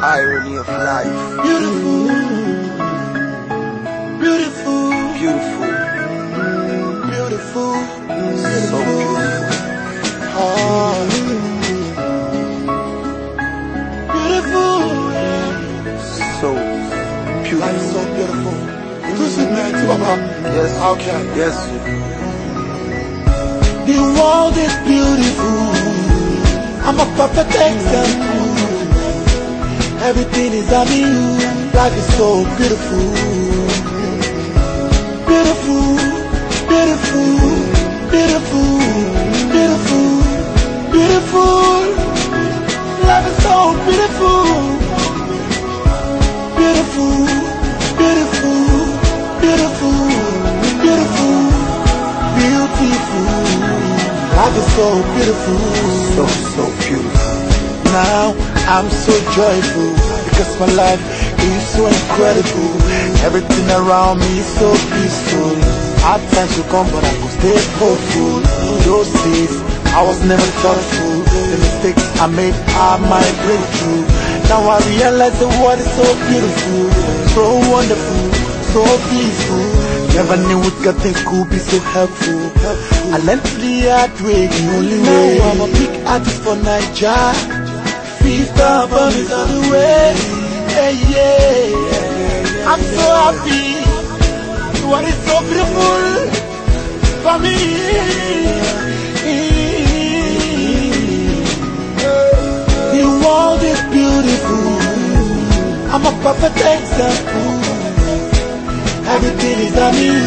Irony of life. Beautiful. Beautiful. Beautiful. Beautiful. So beautiful. Oh. Beautiful. So beautiful. Life so beautiful. yes. How can Yes. guess? The world is beautiful. I'm a perfect example. Everything is on you. Life is so beautiful. Beautiful, beautiful, beautiful, beautiful, beautiful. Is so beautiful. So, so beautiful. Now I'm so joyful because my life is so incredible. Everything around me is so peaceful. Hard times will come, but I could stay hopeful. Those days I was never thoughtful. The mistakes I made are my breakthrough. Now I realize the world is so beautiful, so wonderful, so peaceful. Never knew got things could be so helpful. I learned the hard way, the only way. Now I'm a big artist for Nigeria. Feast album is on the way. Hey, yeah. I'm so happy. What is so beautiful for me? The world is beautiful. I'm a perfect example. Everything is on you.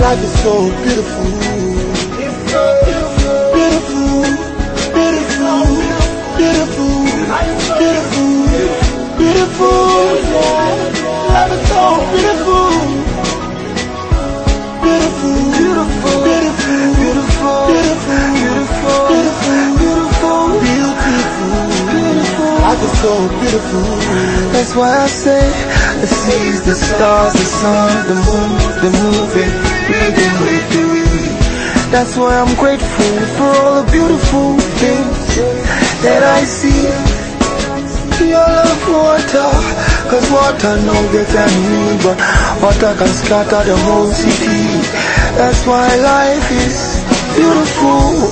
Life is so beautiful. Beautiful, beautiful, beautiful, beautiful, beautiful. Life is so beautiful. Beautiful, beautiful, beautiful, beautiful, beautiful, beautiful, beautiful, beautiful, beautiful. Life is so beautiful. That's why I say the seas, the stars, the sun, the moon, the moving, reading with the read. That's why I'm grateful for all the beautiful things that I see. Your love water, cause water no get any but water can scatter the whole city. That's why life is beautiful.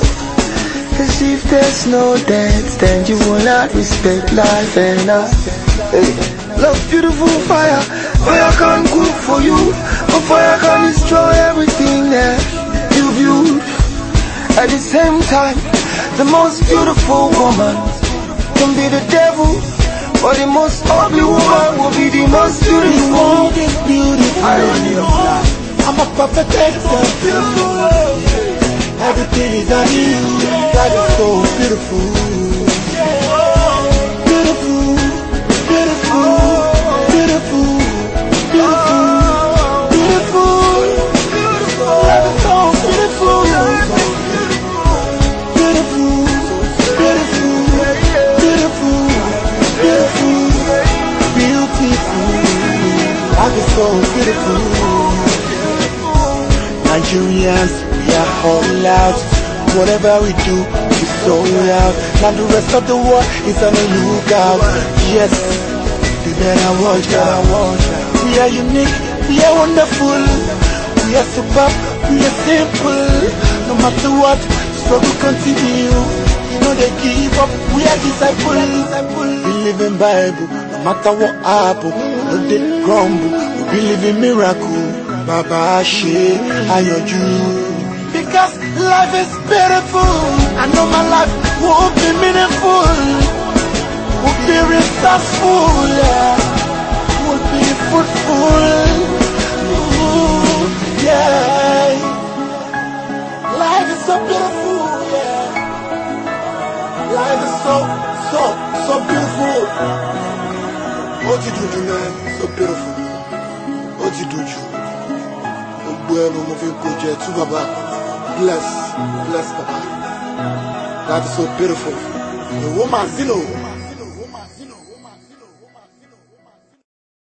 Cause if there's no dance, then you will not respect life and I hey, love beautiful fire. Fire can cook for you, but fire can destroy everything that you viewed. At the same time, the most beautiful woman can be the devil, but the most ugly woman will be the most beautiful. Irony of life. I'm a perfect example. Everything is on you. That is so. Beautiful, beautiful. Beautiful, beautiful, beautiful, beautiful, beautiful. That is so beautiful. Nigerians, we are all out. Whatever we do, we sold out. Now the rest of the world is on the lookout. Yes, they better watch out. We are unique, we are wonderful. We are superb, we are simple. No matter what, struggle continue. You know they give up, we are disciples. Believe in Bible, no matter what happen. No they grumble, we believe in miracle. Baba Ashe, Ayanju. Because life is beautiful. I know my life will be meaningful. Will be resourceful, yeah. Will be fruitful. So, beautiful. What you do, man? So beautiful. What you do, you? Gbogbo ẹnu mo fi kó jẹ tú bàbá. Bless, bless bàbá. That is so beautiful. A woman, you know.